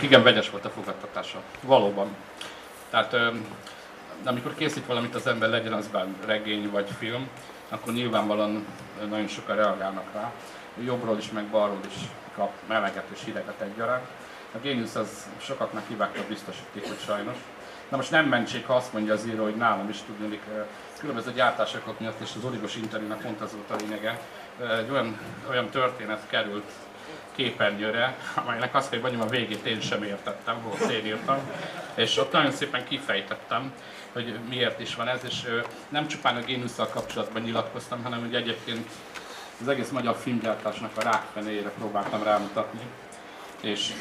Igen, vegyes volt a fogadtatása. Valóban. Tehát amikor készít valamit az ember, legyen az bár regény vagy film, akkor nyilvánvalóan nagyon sokan reagálnak rá. Jobbról is, meg balról is kap meleget és hideget egyaránt. A Genius az sokaknak hibákkal hogy sajnos. Na most nem mentsék, ha azt mondja az író, hogy nálam is tudnék különböző gyártások miatt, és az Origos interjúnak pont az volt a lényege, egy olyan, olyan történet került képernyőre, amelynek kell, hogy mondjam, a végét én sem értettem, volt én írtam, és ott nagyon szépen kifejtettem, hogy miért is van ez, és nem csupán a génusszal kapcsolatban nyilatkoztam, hanem hogy egyébként az egész magyar filmgyártásnak a rákfenéjére próbáltam rámutatni, és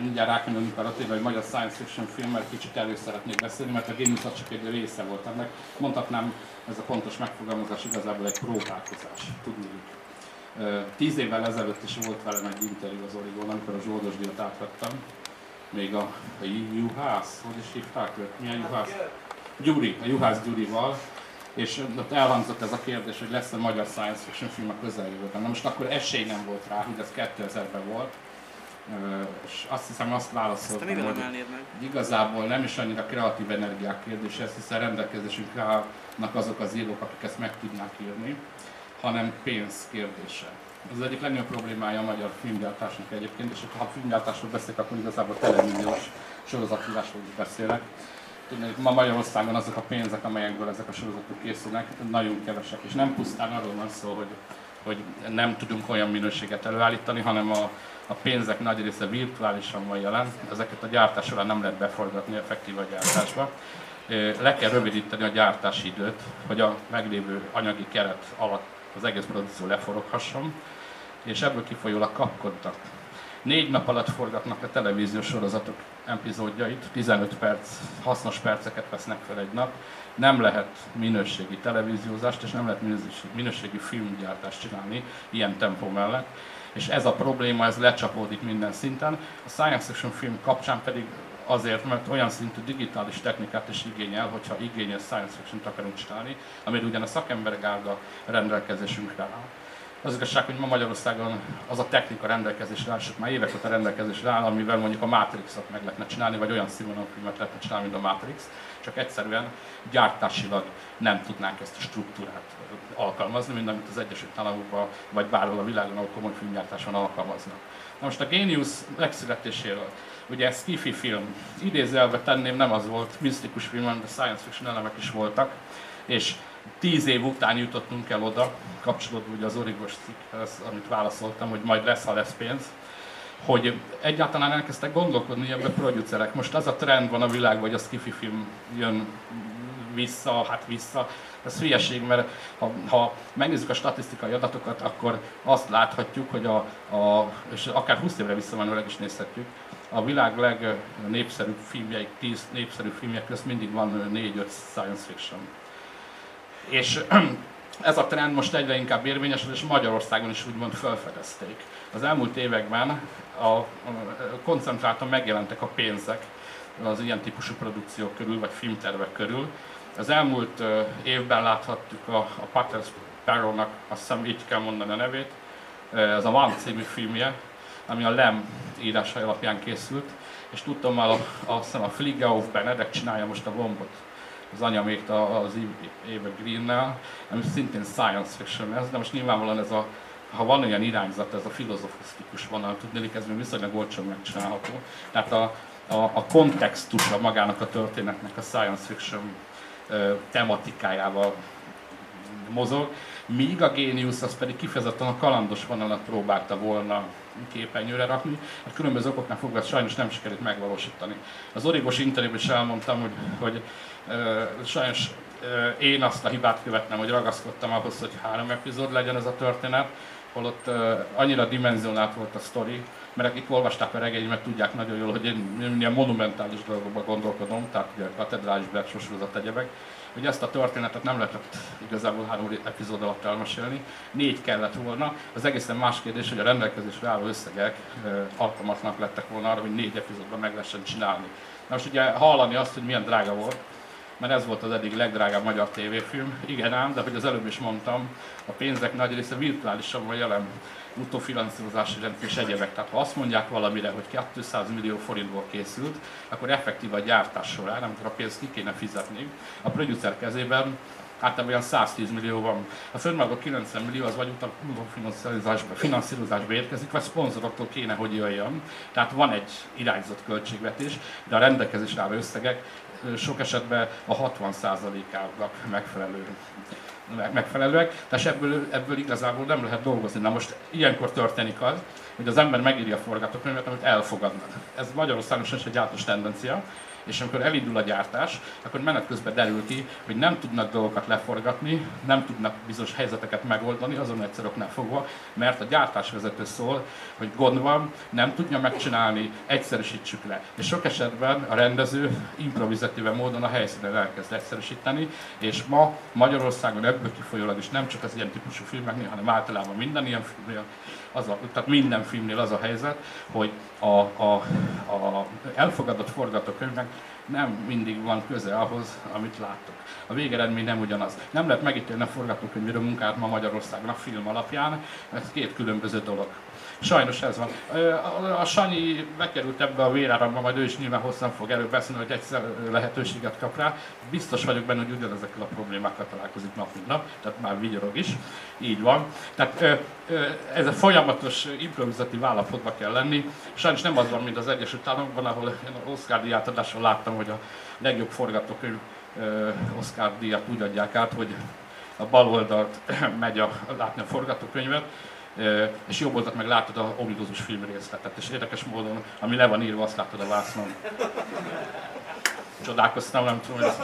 mindjárt rákanyolunk arra tényleg, hogy magyar science fiction film, mert kicsit elő szeretnék beszélni, mert a Génusz csak egy része volt ennek. Mondhatnám, ez a pontos megfogalmazás igazából egy próbálkozás, tudni. Tíz évvel ezelőtt is volt velem egy interjú az Origón, amikor a Zsoldos díjat átvettem. Még a, a Juhász, hogy is hívták őt? Milyen Juhász? Gyuri, a Juhász Gyurival, és ott elhangzott ez a kérdés, hogy lesz-e magyar science fiction film a közeljövőben. Na most akkor esély nem volt rá, hogy ez 2000-ben volt, és azt hiszem azt válaszoltam, hogy meg? igazából nem is annyira kreatív energiák kérdése, hiszen rendelkezésünkre állnak azok az írók, akik ezt meg tudnák írni, hanem pénz kérdése. Ez az egyik legnagyobb problémája a magyar filmgyártásnak egyébként, és ha filmgyártásról beszélek, akkor igazából televíziós sorozatírásról is beszélek. Tudnék, ma Magyarországon azok a pénzek, amelyekből ezek a sorozatok készülnek, nagyon kevesek, és nem pusztán arról van szó, hogy, hogy nem tudunk olyan minőséget előállítani, hanem a, a pénzek nagy része virtuálisan van jelen, ezeket a gyártás során nem lehet beforgatni effektív a gyártásba. Le kell rövidíteni a gyártási időt, hogy a meglévő anyagi keret alatt az egész produkció leforoghasson, és ebből kifolyólag kapkodtak. Négy nap alatt forgatnak a televíziós sorozatok epizódjait, 15 perc, hasznos perceket vesznek fel egy nap. Nem lehet minőségi televíziózást és nem lehet minőségi filmgyártást csinálni ilyen tempó mellett és ez a probléma, ez lecsapódik minden szinten. A science fiction film kapcsán pedig azért, mert olyan szintű digitális technikát is igényel, hogyha igényes science fiction-t akarunk csinálni, amire ugyan a szakemberek áll rendelkezésünkre áll. Az igazság, hogy ma Magyarországon az a technika rendelkezésre áll, sőt már évek óta rendelkezésre áll, amivel mondjuk a Matrixot meg lehetne csinálni, vagy olyan filmet lehetne csinálni, mint a Matrix, csak egyszerűen gyártásilag nem tudnánk ezt a struktúrát alkalmazni, mint amit az Egyesült Államokban, vagy bárhol a világon, ahol komoly filmgyártás van, alkalmaznak. Na most a Genius megszületéséről, ugye ez skifi film, idézelve tenném, nem az volt, misztikus film, de science fiction elemek is voltak, és tíz év után jutottunk el oda, kapcsolódva ugye az origos cikkhez, amit válaszoltam, hogy majd lesz, ha lesz pénz, hogy egyáltalán elkezdtek gondolkodni ebbe producerek. Most az a trend van a világban, hogy a skifi film jön vissza, hát vissza. Ez hülyeség, mert ha, ha megnézzük a statisztikai adatokat, akkor azt láthatjuk, hogy a, a és akár 20 évre visszamenőleg is nézhetjük, a világ legnépszerűbb filmjeik, 10 népszerű filmjek közt mindig van 4-5 science fiction. És ez a trend most egyre inkább érvényes, és Magyarországon is úgymond felfedezték. Az elmúlt években a, a, koncentráltan megjelentek a pénzek az ilyen típusú produkciók körül, vagy filmtervek körül. Az elmúlt évben láthattuk a, a Pater Sparrow-nak, azt hiszem így kell mondani a nevét, ez a Van című filmje, ami a Lem írásai alapján készült, és tudtam már, a, azt hiszem a Fliga of Benedek csinálja most a bombot az anya még az Eva Green-nel, ami szintén science fiction ez, de most nyilvánvalóan ez a, ha van olyan irányzat, ez a filozofisztikus vonal, tudni, ez még viszonylag olcsón megcsinálható. Tehát a, a, a kontextusa magának a történetnek a science fiction tematikájával mozog, míg a Genius az pedig kifejezetten a kalandos vonalat próbálta volna képernyőre rakni, hát különböző okoknál fogva sajnos nem sikerült megvalósítani. Az origos interjúban is elmondtam, hogy, hogy uh, sajnos uh, én azt a hibát követnem, hogy ragaszkodtam ahhoz, hogy három epizód legyen ez a történet, holott uh, annyira dimenzionált volt a sztori, mert akik olvasták a regényemet, tudják nagyon jól, hogy én ilyen monumentális dolgokban gondolkodom, tehát ugye a katedrális sorozat egyebek, hogy ezt a történetet nem lehetett igazából három epizód alatt elmesélni, négy kellett volna. Az egészen más kérdés, hogy a rendelkezésre álló összegek alkalmatlanak lettek volna arra, hogy négy epizódban meg lehessen csinálni. Na most ugye hallani azt, hogy milyen drága volt, mert ez volt az eddig legdrágább magyar tévéfilm. Igen ám, de hogy az előbb is mondtam, a pénzek nagy része virtuálisan van jelen utófinanszírozási rendszer és egyebek. Tehát ha azt mondják valamire, hogy 200 millió forintból készült, akkor effektív a gyártás során, amikor a pénzt ki kéne fizetni, a producer kezében általában olyan 110 millió van. A fönnmaga 90 millió az vagy utófinanszírozásba finanszírozásba érkezik, vagy szponzoroktól kéne, hogy jöjjön. Tehát van egy irányzott költségvetés, de a rendelkezésre álló összegek sok esetben a 60%-ának megfelelő megfelelőek, tehát ebből, ebből igazából nem lehet dolgozni. Na most ilyenkor történik az, hogy az ember megírja a forgatókönyvet, amit elfogadnak. Ez Magyarországon is egy általános tendencia, és amikor elindul a gyártás, akkor menet közben derül ki, hogy nem tudnak dolgokat leforgatni, nem tudnak bizonyos helyzeteket megoldani, azon egyszerűknél fogva, mert a gyártásvezető szól, hogy gond van, nem tudja megcsinálni, egyszerűsítsük le. És sok esetben a rendező improvizatíve módon a helyszínen elkezd egyszerűsíteni, és ma Magyarországon ebből kifolyólag is nem csak az ilyen típusú filmeknél, hanem általában minden ilyen filmnél, az a, tehát minden filmnél az a helyzet, hogy a, a, a elfogadott forgatókönyvnek nem mindig van köze ahhoz, amit láttok. A végeredmény nem ugyanaz. Nem lehet megítélni a forgatókönyvíró munkát ma Magyarországon a film alapján, ez két különböző dolog. Sajnos ez van. A Sanyi bekerült ebbe a véráramba, majd ő is nyilván hosszan fog erről beszélni, hogy egyszer lehetőséget kap rá. Biztos vagyok benne, hogy ugyanezekkel a problémákkal találkozik nap mint nap, tehát már vigyorog is. Így van. Tehát ez a folyamatos improvizatív állapotba kell lenni. Sajnos nem az van, mint az Egyesült Államokban, ahol én az Oscar díjátadáson láttam, hogy a legjobb forgatókönyv Oscar díjat úgy adják át, hogy a bal oldalt megy a, látni a forgatókönyvet, és jobb oldalt meg látod a ominózus film részletet, és érdekes módon, ami le van írva, azt látod a vásznon. Csodálkoztam, nem tudom, ez,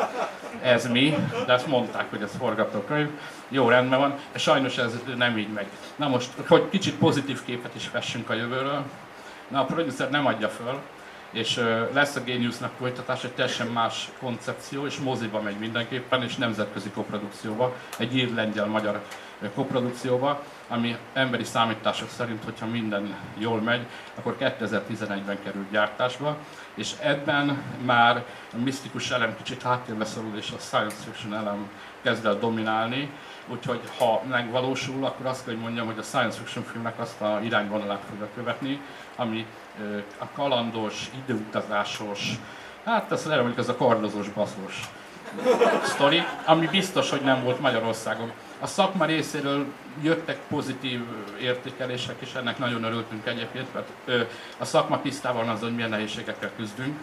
ez mi, de ezt mondták, hogy ez forgatókönyv. Jó, rendben van, de sajnos ez nem így megy. Na most, hogy kicsit pozitív képet is fessünk a jövőről, na a producer nem adja föl, és lesz a Geniusnak folytatás, egy teljesen más koncepció, és moziba megy mindenképpen, és nemzetközi koprodukcióba, egy ír-lengyel-magyar koprodukcióba, ami emberi számítások szerint, hogyha minden jól megy, akkor 2011-ben kerül gyártásba, és ebben már a misztikus elem kicsit háttérbe szorul, és a science fiction elem kezd el dominálni, úgyhogy ha megvalósul, akkor azt kell, hogy mondjam, hogy a science fiction filmnek azt a irányvonalát fogja követni, ami a kalandos, időutazásos, hát azt mondjuk, ez a kardozós baszós sztori, ami biztos, hogy nem volt Magyarországon. A szakma részéről jöttek pozitív értékelések, és ennek nagyon örültünk egyébként, mert a szakma tisztában az, hogy milyen nehézségekkel küzdünk,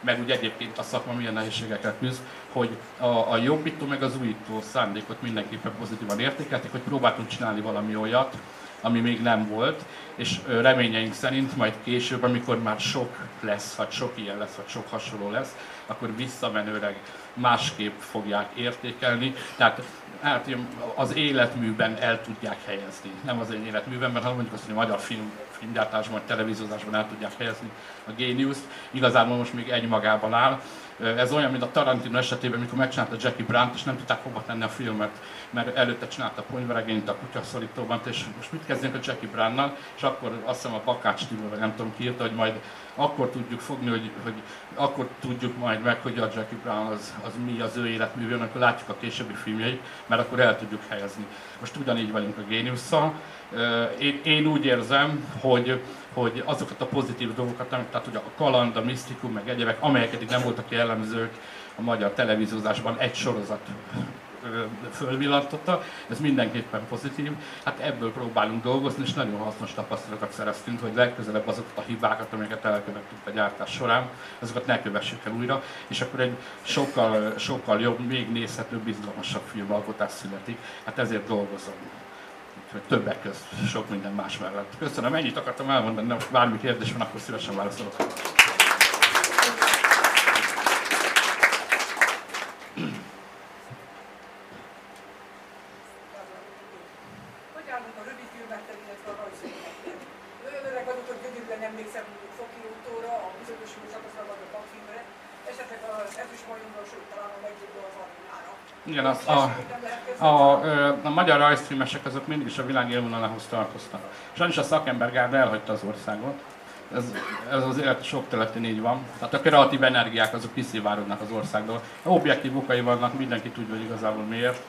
meg úgy egyébként a szakma milyen nehézségekkel küzd, hogy a, a jobbító meg az újító szándékot mindenképpen pozitívan értékelték, hogy próbáltunk csinálni valami olyat, ami még nem volt, és reményeink szerint majd később, amikor már sok lesz, vagy sok ilyen lesz, vagy sok hasonló lesz, akkor visszamenőleg másképp fogják értékelni. Tehát hát, az életműben el tudják helyezni. Nem az én életműben, mert ha mondjuk azt, hogy a magyar film, filmgyártásban, televíziózásban el tudják helyezni a Genius-t, igazából most még egy magában áll, ez olyan, mint a Tarantino esetében, amikor megcsinálta Jackie Brown-t, és nem tudták hova tenni a filmet, mert előtte csinálta a ponyveregényt a kutyaszorítóban, és most mit kezdjünk a Jackie Brown-nal, és akkor azt hiszem a Bakács Tibor, nem tudom ki írta, hogy majd akkor tudjuk fogni, hogy, hogy akkor tudjuk majd meg, hogy a Jackie Brown az, az mi az ő életművén, akkor látjuk a későbbi filmjeit, mert akkor el tudjuk helyezni. Most ugyanígy vagyunk a Géniusszal. Én, én úgy érzem, hogy hogy azokat a pozitív dolgokat, tehát hogy a kaland, a misztikum, meg egyebek, amelyek eddig nem voltak jellemzők a magyar televíziózásban, egy sorozat fölvillantotta, ez mindenképpen pozitív. Hát ebből próbálunk dolgozni, és nagyon hasznos tapasztalatokat szereztünk, hogy legközelebb azokat a hibákat, amelyeket elkövettünk a gyártás során, azokat ne kövessük el újra, és akkor egy sokkal, sokkal jobb, még nézhetőbb, bizalmasabb filmalkotás születik. Hát ezért dolgozom hogy többek közt sok minden más mellett. Köszönöm, ennyit akartam elmondani, most bármi kérdés van, akkor szívesen válaszolok. A, a, magyar rajzfilmesek azok mindig is a világ élvonalához tartoztak. Sajnos a szakembergárda elhagyta az országot, ez, ez az élet sok területén így van. Tehát a kreatív energiák azok kiszivárognak az országból. Objektív okai vannak, mindenki tudja, hogy igazából miért.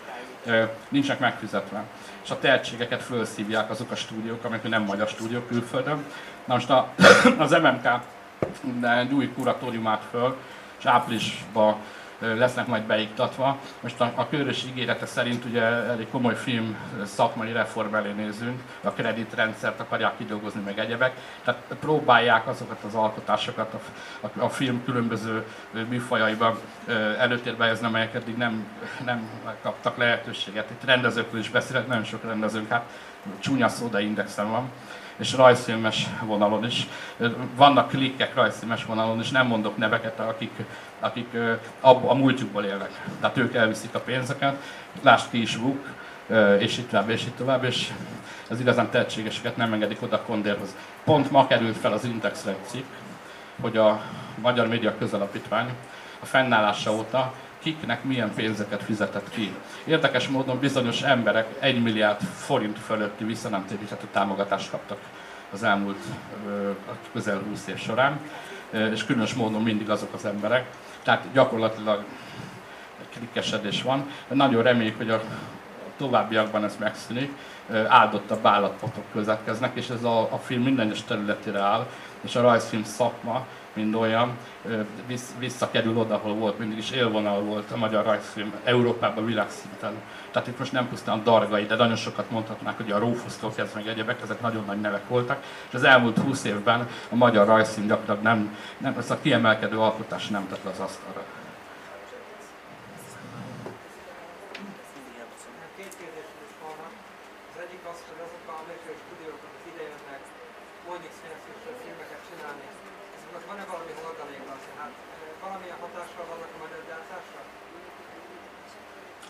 Nincsenek megfizetve. És a tehetségeket felszívják azok a stúdiók, amik nem magyar stúdiók külföldön. Na most a, az MMK egy új kuratóriumát föl, és áprilisban lesznek majd beiktatva. Most a, a körös ígérete szerint ugye elég komoly film szakmai reform elé nézünk, a kreditrendszert akarják kidolgozni meg egyebek, tehát próbálják azokat az alkotásokat a, a, a film különböző műfajaiban előtérbe helyezni, amelyek eddig nem, nem kaptak lehetőséget. Itt rendezőkről is beszélek, nagyon sok rendezőnk, hát csúnya szóda indexen van és rajzfilmes vonalon is. Vannak klikkek rajzfilmes vonalon is, nem mondok neveket, akik, akik a, múltjukból élnek. Tehát ők elviszik a pénzeket, lásd ki is Vuk, és itt tovább, és itt tovább, és az igazán tehetségeseket nem engedik oda a kondérhoz. Pont ma került fel az Indexre egy cikk, hogy a Magyar Média Közalapítvány a fennállása óta kiknek milyen pénzeket fizetett ki. Érdekes módon bizonyos emberek 1 milliárd forint fölötti visszanemtéríthető támogatást kaptak az elmúlt közel 20 év során, és különös módon mindig azok az emberek. Tehát gyakorlatilag klikkesedés van. Nagyon reméljük, hogy a továbbiakban ez megszűnik, áldottabb állatpotok következnek, és ez a, a film minden egyes területére áll, és a rajzfilm szakma mint olyan, visszakerül oda, ahol volt, mindig is élvonal volt a magyar rajzfilm Európában világszinten. Tehát itt most nem pusztán Dargai, de nagyon sokat mondhatnák, hogy a Rófusztól kezdve meg egyebek, ezek nagyon nagy nevek voltak, és az elmúlt 20 évben a magyar rajzfilm gyakorlatilag nem, nem, ezt a kiemelkedő alkotás nem tett az asztalra.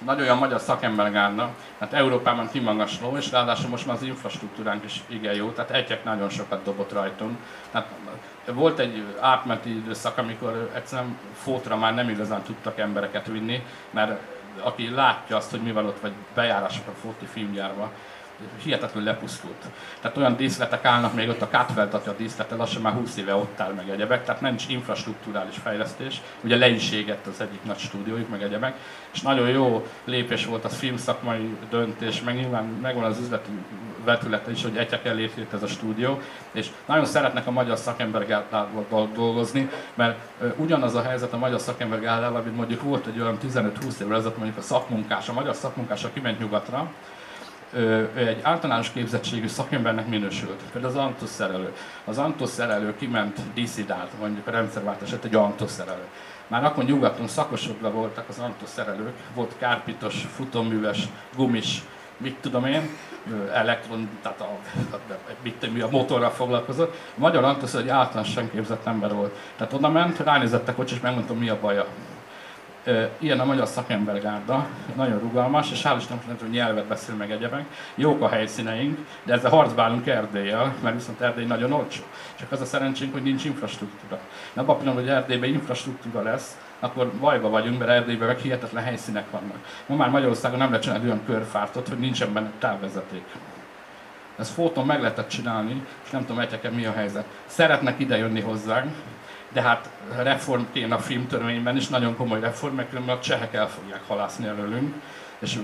Nagy olyan magyar szakembergárda, hát Európában kimagasló, és ráadásul most már az infrastruktúránk is igen jó, tehát egyek nagyon sokat dobott rajtunk. Tehát volt egy átmeneti időszak, amikor egyszerűen fótra már nem igazán tudtak embereket vinni, mert aki látja azt, hogy mi van ott, vagy bejárások a fóti filmgyárba, hihetetlenül lepusztult. Tehát olyan díszletek állnak még ott, a Katfeld a díszlete lassan már 20 éve ott áll meg egyebek, tehát nincs infrastruktúrális fejlesztés. Ugye le is égett az egyik nagy stúdiójuk, meg egyebek, és nagyon jó lépés volt az filmszakmai döntés, meg nyilván megvan az üzleti vetülete is, hogy egyek elé ez a stúdió, és nagyon szeretnek a magyar szakembergárdával dolgozni, mert ugyanaz a helyzet a magyar szakembergárdával, mint mondjuk volt egy olyan 15-20 évvel ezelőtt mondjuk a szakmunkás, a magyar szakmunkás, aki ment nyugatra, egy általános képzettségű szakembernek minősült. Például az Antos szerelő. Az Antos szerelő kiment díszidált, mondjuk a rendszerváltás, egy Antos szerelő. Már akkor nyugaton szakosodva voltak az Antos szerelők, volt kárpitos, futóműves, gumis, mit tudom én, elektron, tehát a, mit tudom, a motorral foglalkozott. A magyar Antos egy általánosan képzett ember volt. Tehát oda ment, ránézett a kocsi, és megmondtam, mi a baja ilyen a magyar szakembergárda, nagyon rugalmas, és hál' Istennek, hogy nyelvet beszél meg egyebek. Jók a helyszíneink, de ezzel harcba állunk Erdélyel, mert viszont Erdély nagyon olcsó. Csak az a szerencsénk, hogy nincs infrastruktúra. Na, abban pillanatban, hogy Erdélyben infrastruktúra lesz, akkor bajba vagyunk, mert Erdélyben meg hihetetlen helyszínek vannak. Ma már Magyarországon nem lehet csinálni olyan körfártot, hogy nincsen benne távvezeték. Ezt fóton meg lehetett csinálni, és nem tudom, egyeken mi a helyzet. Szeretnek ide jönni hozzánk, de hát reform kéne a filmtörvényben is, nagyon komoly reform, mert a csehek el fogják halászni előlünk, és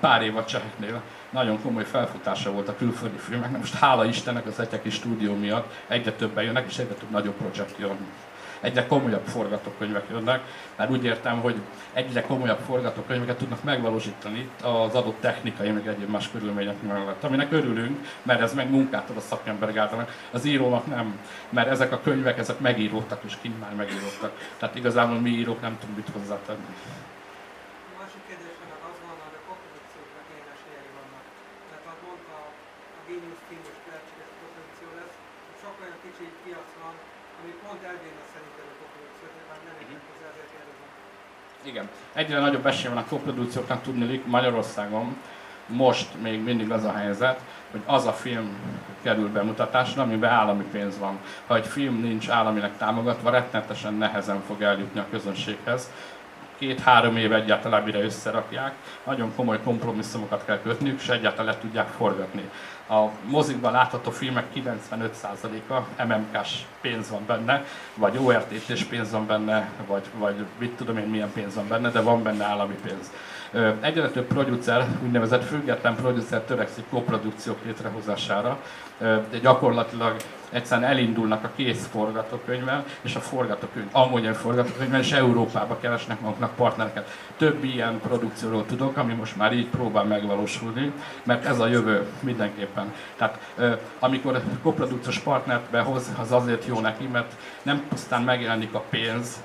pár év a cseheknél nagyon komoly felfutása volt a külföldi filmeknek. Most hála Istennek az Egyeki stúdió miatt egyre többen jönnek, és egyre több nagyobb projekt jön egyre komolyabb forgatókönyvek jönnek, mert úgy értem, hogy egyre komolyabb forgatókönyveket tudnak megvalósítani az adott technikai, meg egyéb más körülmények mellett, aminek örülünk, mert ez meg munkát ad a szakembergárdanak, az írónak nem, mert ezek a könyvek, ezek megíródtak, és kint már megíródtak. Tehát igazából mi írók nem tudunk mit hozzátenni. Igen. Egyre nagyobb esély van a koprodukcióknak tudni Magyarországon. Most még mindig az a helyzet, hogy az a film kerül bemutatásra, amiben állami pénz van. Ha egy film nincs államileg támogatva, rettenetesen nehezen fog eljutni a közönséghez. Két-három év egyáltalán mire összerakják, nagyon komoly kompromisszumokat kell kötniük, és egyáltalán le tudják forgatni. A mozikban látható filmek 95%-a MMK-s pénz van benne, vagy ORT-s pénz van benne, vagy, vagy mit tudom én milyen pénz van benne, de van benne állami pénz. Egyre több producer, úgynevezett független producer törekszik koprodukciók létrehozására, de gyakorlatilag egyszerűen elindulnak a kész forgatókönyvvel, és a forgatókönyv, angol forgatókönyvvel, és Európába keresnek maguknak partnereket. Több ilyen produkcióról tudok, ami most már így próbál megvalósulni, mert ez a jövő mindenképpen. Tehát amikor koprodukciós partnert behoz, az azért jó neki, mert nem pusztán megjelenik a pénz,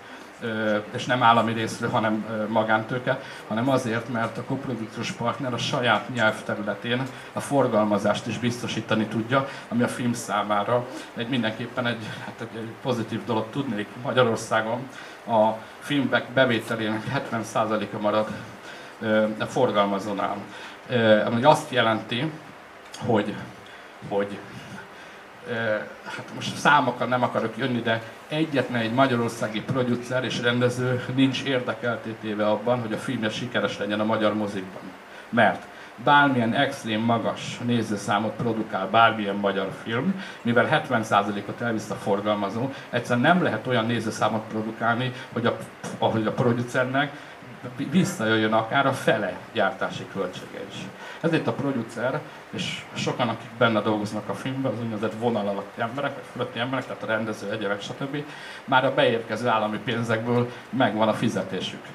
és nem állami részről, hanem magántőke, hanem azért, mert a koprodukciós partner a saját nyelvterületén a forgalmazást is biztosítani tudja, ami a film számára egy mindenképpen egy, hát egy pozitív dolog tudnék. Magyarországon a filmek bevételének 70%-a marad a forgalmazónál. Ami azt jelenti, hogy, hogy hát most számokkal nem akarok jönni, de egyetlen egy magyarországi producer és rendező nincs érdekeltétéve abban, hogy a filmje sikeres legyen a magyar mozikban. Mert bármilyen extrém magas nézőszámot produkál bármilyen magyar film, mivel 70%-ot elvisz a forgalmazó, egyszerűen nem lehet olyan nézőszámot produkálni, hogy a, ahogy a producernek visszajöjjön akár a fele gyártási költsége is. Ezért a producer, és sokan, akik benne dolgoznak a filmben, az úgynevezett vonal alatti emberek, vagy fölötti emberek, tehát a rendező, egyebek, stb. már a beérkező állami pénzekből megvan a fizetésük.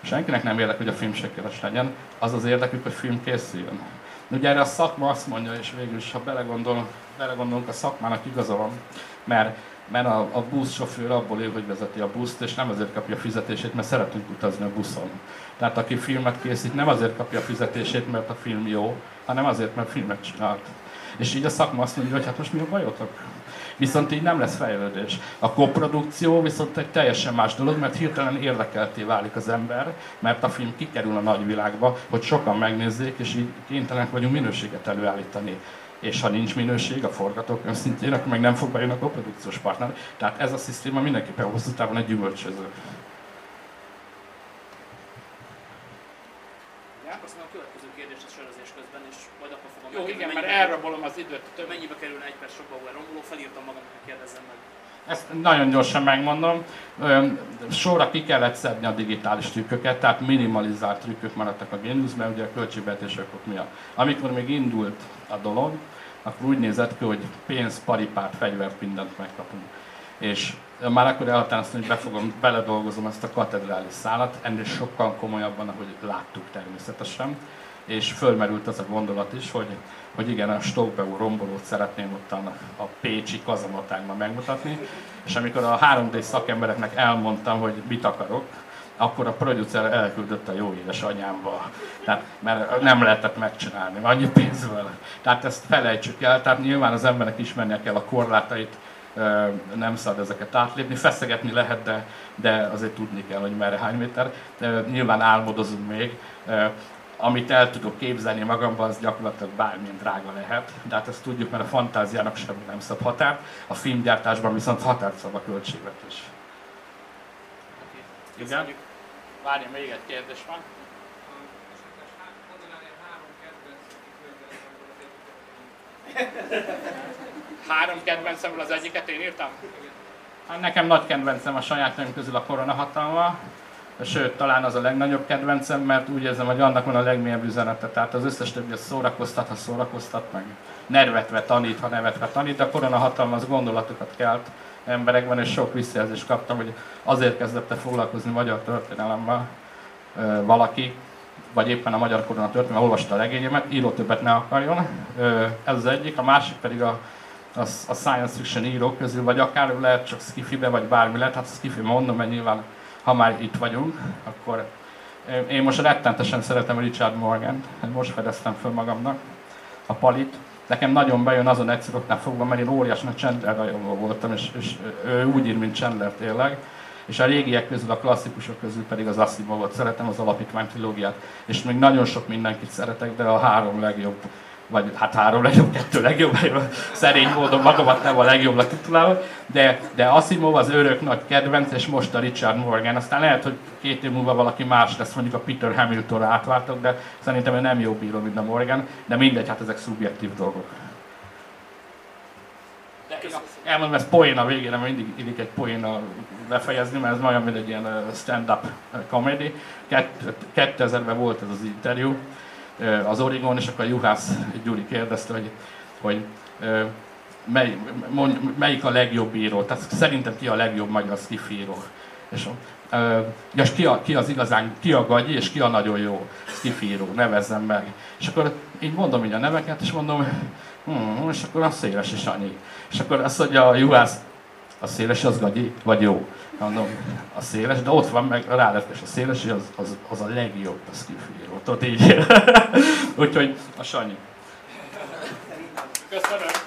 Senkinek nem érdek, hogy a film sikeres legyen, az az érdekük, hogy film készüljön. Ugye erre a szakma azt mondja, és végül is, ha belegondol, belegondolunk, a szakmának igaza van, mert mert a, a buszsofőr abból él, hogy vezeti a buszt, és nem azért kapja a fizetését, mert szeretünk utazni a buszon. Tehát aki filmet készít, nem azért kapja a fizetését, mert a film jó, hanem azért, mert filmet csinált. És így a szakma azt mondja, hogy hát most mi a bajotok? Viszont így nem lesz fejlődés. A koprodukció viszont egy teljesen más dolog, mert hirtelen érdekelté válik az ember, mert a film kikerül a nagyvilágba, hogy sokan megnézzék, és így kénytelenek vagyunk minőséget előállítani és ha nincs minőség a forgatókönyv szintjén, akkor meg nem fog bejönni a koprodukciós partner. Tehát ez a szisztéma mindenképpen hosszú távon egy gyümölcsöző. Köszönöm a következő kérdést a sörözés közben, és majd akkor fogom Jó, igen, mert elrabolom az időt. mennyibe kerülne egy perc sokba romboló, felírtam magamnak, hogy kérdezzem meg. Ezt nagyon gyorsan megmondom. Sorra ki kellett szedni a digitális trükköket, tehát minimalizált trükkök maradtak a Geniusban, ugye a költségvetések miatt. Amikor még indult a dolog, akkor úgy nézett ki, hogy pénz, paripát, fegyvert, mindent megkapunk. És már akkor elhatároztam, hogy befogom, beledolgozom ezt a katedrális szálat, ennél sokkal komolyabban, ahogy láttuk természetesen. És fölmerült az a gondolat is, hogy, hogy igen, a Stockbeó rombolót szeretném ott a Pécsi kazamatákban megmutatni. És amikor a 3D szakembereknek elmondtam, hogy mit akarok, akkor a producer elküldött a jó édes anyámba. Tehát, mert nem lehetett megcsinálni, annyi pénzből. Tehát ezt felejtsük el, tehát nyilván az embernek ismernie kell a korlátait, nem szabad ezeket átlépni, feszegetni lehet, de, de azért tudni kell, hogy merre hány méter. Nyilván álmodozunk még, amit el tudok képzelni magamban, az gyakorlatilag bármilyen drága lehet. De hát ezt tudjuk, mert a fantáziának semmi nem szab határt, a filmgyártásban viszont határt szab a költségvetés. Igen? Várj, még egy kérdés van. Három kedvencemről az egyiket én írtam? Hát nekem nagy kedvencem a saját közül a koronahatalma, sőt, talán az a legnagyobb kedvencem, mert úgy érzem, hogy annak van a legmélyebb üzenete. Tehát az összes többi az szórakoztat, ha szórakoztat, meg nervetve tanít, ha nevetve tanít, de a koronahatalma az gondolatokat kelt emberekben, és sok visszajelzést kaptam, hogy azért kezdett foglalkozni magyar történelemmel valaki, vagy éppen a magyar korona történelme olvasta a legényemet, író többet ne akarjon. Ez az egyik, a másik pedig a, a, a science fiction írók közül, vagy akár lehet csak skifibe, vagy bármi lehet, hát skifi mondom, mert nyilván ha már itt vagyunk, akkor én most rettentesen szeretem Richard Morgan, most fedeztem föl magamnak, a palit. Nekem nagyon bejön azon egyszerűknél fogva, mert én óriás nagy Chandler rajongó voltam, és, és ő úgy ír, mint Chandler tényleg. És a régiek közül, a klasszikusok közül pedig az Asimovot szeretem, az alapítvány trilógiát. És még nagyon sok mindenkit szeretek, de a három legjobb vagy hát három legjobb, kettő legjobb, szerény módon magamat nem a legjobbnak titulálom, de, de Asimov az örök nagy kedvenc, és most a Richard Morgan. Aztán lehet, hogy két év múlva valaki más lesz, mondjuk a Peter Hamiltonra átváltok, de szerintem ő nem jó bíró, mint a Morgan, de mindegy, hát ezek szubjektív dolgok. elmondom, ez poén a végén, mert mindig illik egy poén befejezni, mert ez olyan, mint egy ilyen stand-up comedy. 2000-ben volt ez az interjú, az Origon, és akkor Juhász Gyuri kérdezte, hogy, hogy mely, mond, melyik a legjobb író, tehát szerintem ki a legjobb magyar író. És, és ki, a, ki az igazán, ki a gagyi, és ki a nagyon jó író, nevezzem meg. És akkor így mondom így a neveket, és mondom, hmm, és akkor a széles is annyi. És akkor azt mondja a Juhász, a széles az gagyi, vagy jó? Mondom, a széles, de ott van meg a és a széles, az, az, az a legjobb a skifíró. Tudod így. Úgyhogy a Sanyi. Köszönöm.